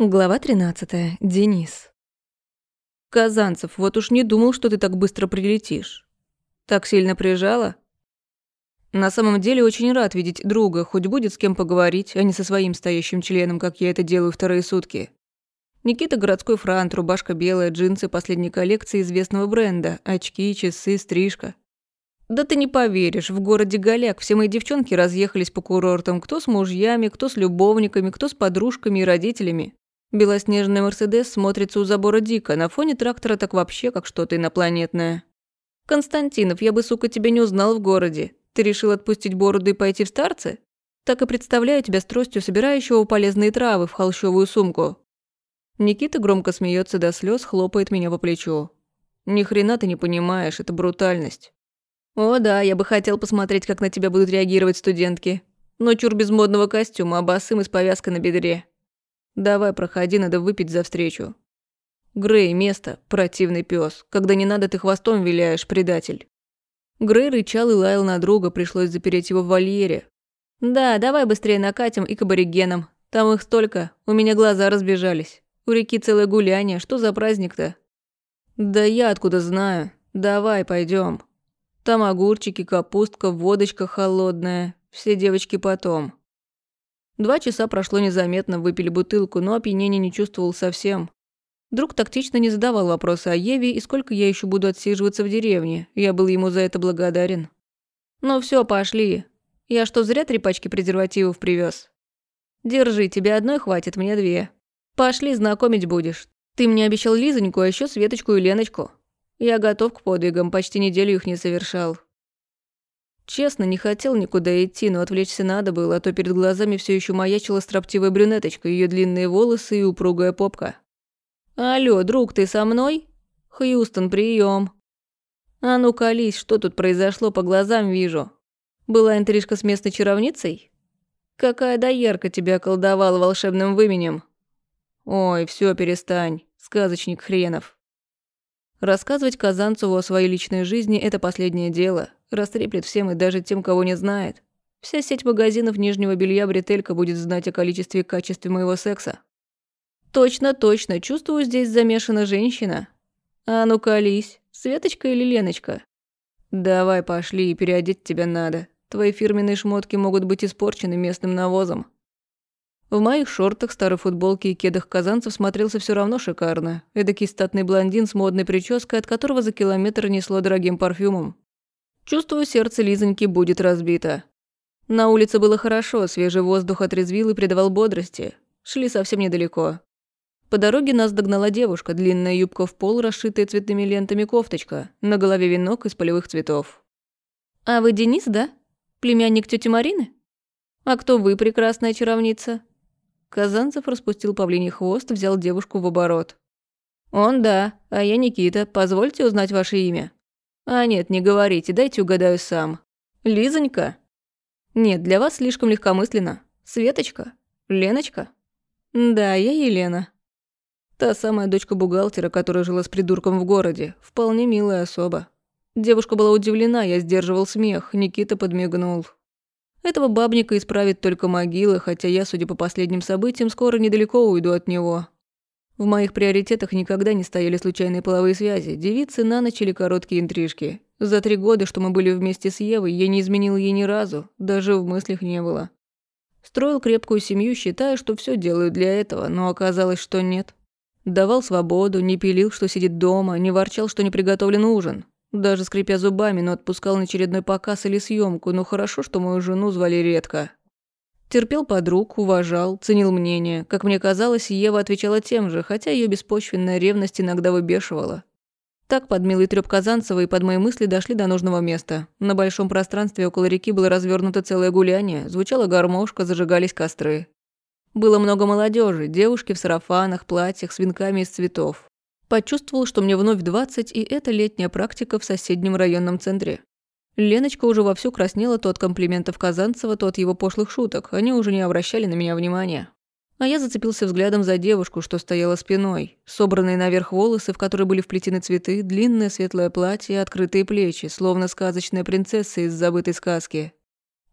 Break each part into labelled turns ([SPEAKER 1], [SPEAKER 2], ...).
[SPEAKER 1] Глава 13. Денис. Казанцев, вот уж не думал, что ты так быстро прилетишь. Так сильно прижала? На самом деле очень рад видеть друга, хоть будет с кем поговорить, а не со своим стоящим членом, как я это делаю вторые сутки. Никита городской франт, рубашка белая, джинсы последней коллекции известного бренда, очки, часы, стрижка. Да ты не поверишь, в городе Голяк все мои девчонки разъехались по курортам, кто с мужьями, кто с любовниками, кто с подружками и родителями. Белоснежный Мерседес смотрится у забора дико, на фоне трактора так вообще как что-то инопланетное. Константинов, я бы, сука, тебя не узнал в городе. Ты решил отпустить бороду и пойти в старцы? Так и представляю тебя с тростью, собирающего полезные травы в холщовую сумку. Никита громко смеется до слез, хлопает меня по плечу. Ни хрена ты не понимаешь, это брутальность. О да, я бы хотел посмотреть, как на тебя будут реагировать студентки. Но чур без модного костюма, а босым и с повязкой на бедре. Давай, проходи, надо выпить за встречу. Грей, место, противный пес. Когда не надо, ты хвостом виляешь, предатель. Грей рычал и лаял на друга, пришлось запереть его в вольере. Да, давай быстрее накатим и к аборигенам. Там их столько, у меня глаза разбежались. У реки целое гуляние, что за праздник-то? Да я откуда знаю. Давай, пойдем. Там огурчики, капустка, водочка холодная. Все девочки потом. Два часа прошло незаметно, выпили бутылку, но опьянения не чувствовал совсем. Друг тактично не задавал вопросы о Еве и сколько я еще буду отсиживаться в деревне. Я был ему за это благодарен. Ну все, пошли. Я что, зря три пачки презервативов привез? Держи, тебе одной хватит, мне две. Пошли, знакомить будешь. Ты мне обещал Лизоньку, а еще Светочку и Леночку. Я готов к подвигам, почти неделю их не совершал. Честно, не хотел никуда идти, но отвлечься надо было, а то перед глазами все еще маячила строптивая брюнеточка, ее длинные волосы и упругая попка. «Алло, друг, ты со мной?» «Хьюстон, прием. «А ну, колись, что тут произошло, по глазам вижу. Была интрижка с местной чаровницей?» «Какая доярка тебя околдовала волшебным выменем?» «Ой, все, перестань, сказочник хренов». Рассказывать Казанцеву о своей личной жизни – это последнее дело. Растреплет всем и даже тем, кого не знает. Вся сеть магазинов нижнего белья «Бретелька» будет знать о количестве и качестве моего секса. Точно, точно, чувствую, здесь замешана женщина. А ну колись, Светочка или Леночка? Давай, пошли, и переодеть тебя надо. Твои фирменные шмотки могут быть испорчены местным навозом. В моих шортах, старой футболке и кедах казанцев смотрелся все равно шикарно. Эдакий статный блондин с модной прической, от которого за километр несло дорогим парфюмом. Чувствую, сердце Лизоньки будет разбито. На улице было хорошо, свежий воздух отрезвил и придавал бодрости. Шли совсем недалеко. По дороге нас догнала девушка, длинная юбка в пол, расшитая цветными лентами кофточка, на голове венок из полевых цветов. «А вы Денис, да? Племянник тети Марины? А кто вы, прекрасная чаровница?» Казанцев распустил павлиний хвост, взял девушку в оборот. «Он да, а я Никита. Позвольте узнать ваше имя». «А нет, не говорите, дайте угадаю сам». «Лизонька?» «Нет, для вас слишком легкомысленно. Светочка? Леночка?» «Да, я Елена». Та самая дочка бухгалтера, которая жила с придурком в городе. Вполне милая особа. Девушка была удивлена, я сдерживал смех, Никита подмигнул. Этого бабника исправит только могила, хотя я, судя по последним событиям, скоро недалеко уйду от него. В моих приоритетах никогда не стояли случайные половые связи. Девицы на ночь или короткие интрижки. За три года, что мы были вместе с Евой, я не изменил ей ни разу, даже в мыслях не было. Строил крепкую семью, считая, что все делаю для этого, но оказалось, что нет. Давал свободу, не пилил, что сидит дома, не ворчал, что не приготовлен ужин. Даже скрипя зубами, но отпускал на очередной показ или съемку, но хорошо, что мою жену звали редко. Терпел подруг, уважал, ценил мнение. Как мне казалось, Ева отвечала тем же, хотя ее беспочвенная ревность иногда выбешивала. Так под милый трёп Казанцева и под мои мысли дошли до нужного места. На большом пространстве около реки было развернуто целое гуляние, звучала гармошка, зажигались костры. Было много молодежи, девушки в сарафанах, платьях с венками из цветов. Почувствовал, что мне вновь 20, и это летняя практика в соседнем районном центре. Леночка уже вовсю краснела то от комплиментов Казанцева, то от его пошлых шуток. Они уже не обращали на меня внимания. А я зацепился взглядом за девушку, что стояла спиной. Собранные наверх волосы, в которые были вплетены цветы, длинное светлое платье, открытые плечи, словно сказочная принцесса из забытой сказки.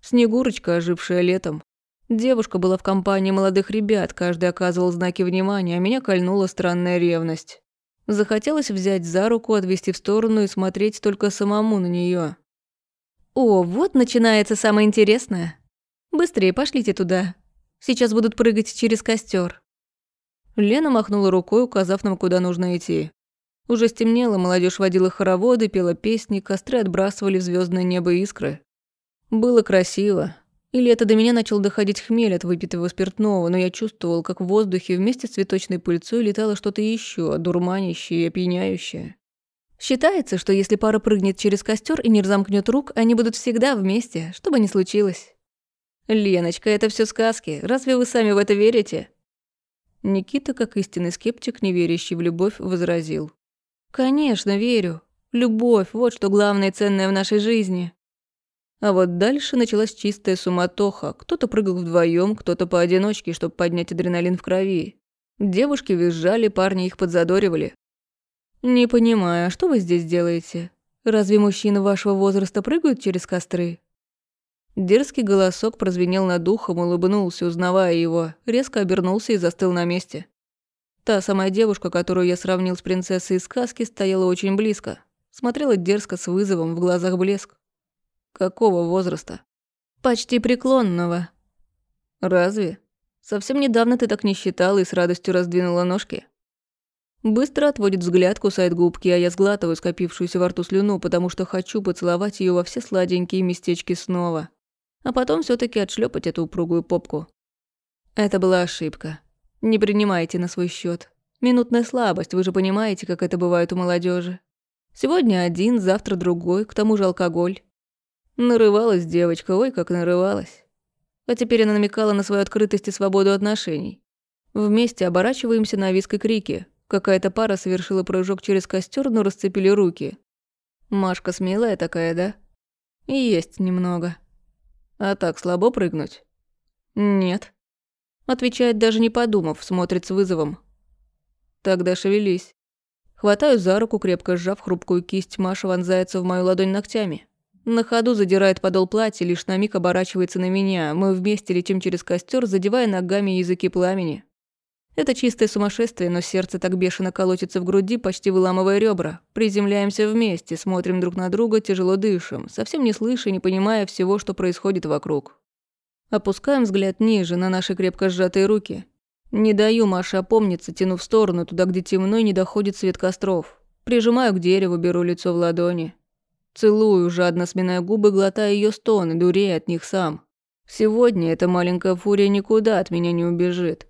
[SPEAKER 1] Снегурочка, ожившая летом. Девушка была в компании молодых ребят, каждый оказывал знаки внимания, а меня кольнула странная ревность. Захотелось взять за руку, отвести в сторону и смотреть только самому на нее. «О, вот начинается самое интересное. Быстрее пошлите туда. Сейчас будут прыгать через костер. Лена махнула рукой, указав нам, куда нужно идти. Уже стемнело, молодежь водила хороводы, пела песни, костры отбрасывали в звездное небо искры. Было красиво. Или это до меня начал доходить хмель от выпитого спиртного, но я чувствовал, как в воздухе вместе с цветочной пыльцой летало что-то еще, дурманящее и опьяняющее. Считается, что если пара прыгнет через костер и не разомкнет рук, они будут всегда вместе, что бы ни случилось. «Леночка, это все сказки. Разве вы сами в это верите?» Никита, как истинный скептик, не верящий в любовь, возразил. «Конечно, верю. Любовь – вот что главное и ценное в нашей жизни. А вот дальше началась чистая суматоха. Кто-то прыгал вдвоем, кто-то поодиночке, чтобы поднять адреналин в крови. Девушки визжали, парни их подзадоривали. «Не понимаю, что вы здесь делаете? Разве мужчины вашего возраста прыгают через костры?» Дерзкий голосок прозвенел над ухом, улыбнулся, узнавая его, резко обернулся и застыл на месте. Та самая девушка, которую я сравнил с принцессой из сказки, стояла очень близко. Смотрела дерзко с вызовом, в глазах блеск. Какого возраста? Почти преклонного. Разве? Совсем недавно ты так не считала и с радостью раздвинула ножки. Быстро отводит взгляд, кусает губки, а я сглатываю скопившуюся во рту слюну, потому что хочу поцеловать ее во все сладенькие местечки снова. А потом все таки отшлепать эту упругую попку. Это была ошибка. Не принимайте на свой счет. Минутная слабость, вы же понимаете, как это бывает у молодежи. Сегодня один, завтра другой, к тому же алкоголь. Нарывалась девочка, ой, как нарывалась. А теперь она намекала на свою открытость и свободу отношений. Вместе оборачиваемся на виск и крики. Какая-то пара совершила прыжок через костер, но расцепили руки. Машка смелая такая, да? Есть немного. А так слабо прыгнуть? Нет. Отвечает даже не подумав, смотрит с вызовом. Тогда шевелись. Хватаю за руку, крепко сжав хрупкую кисть, Маша вонзается в мою ладонь ногтями. На ходу задирает подол платья, лишь на миг оборачивается на меня. Мы вместе летим через костер, задевая ногами языки пламени. Это чистое сумасшествие, но сердце так бешено колотится в груди, почти выламывая ребра. Приземляемся вместе, смотрим друг на друга, тяжело дышим, совсем не слыша и не понимая всего, что происходит вокруг. Опускаем взгляд ниже, на наши крепко сжатые руки. Не даю Маше опомниться, тяну в сторону, туда, где темно и не доходит свет костров. Прижимаю к дереву, беру лицо в ладони. Целую, жадно сминая губы, глотая ее стоны, дурея от них сам. Сегодня эта маленькая фурия никуда от меня не убежит.